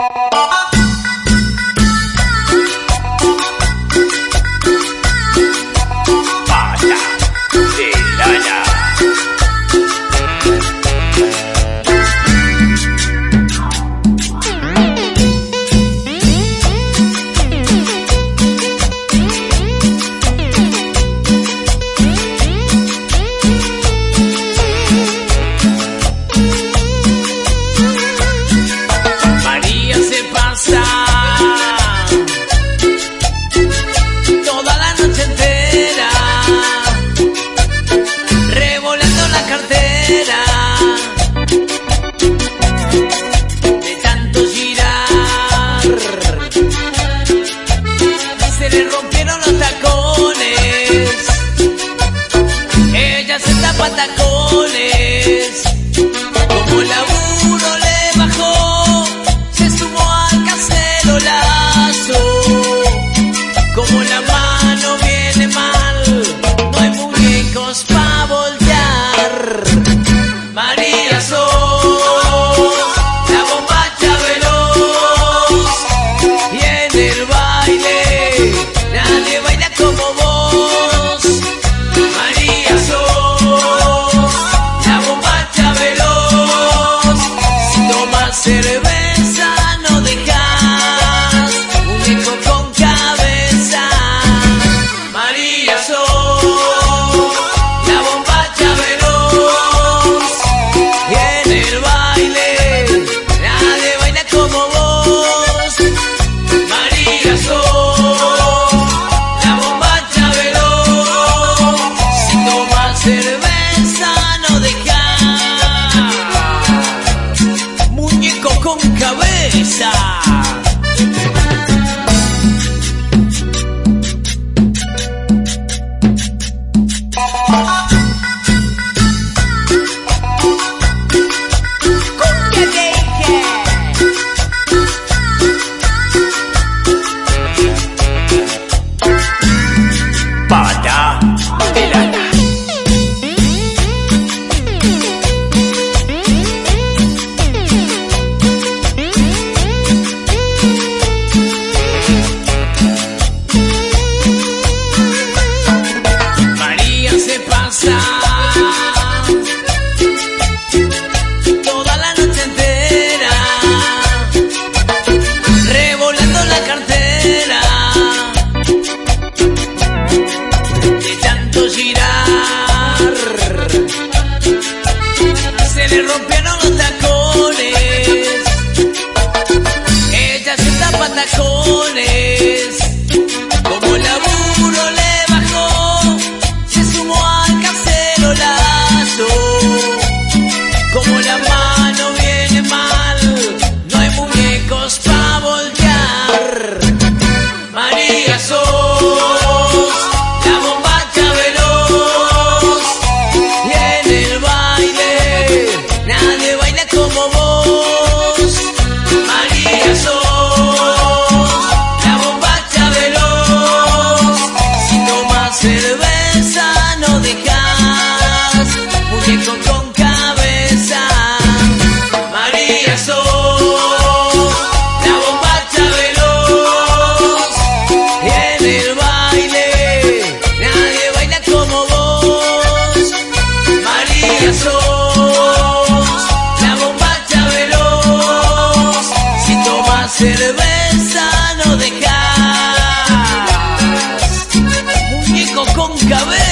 Música cerveza. con cabeza.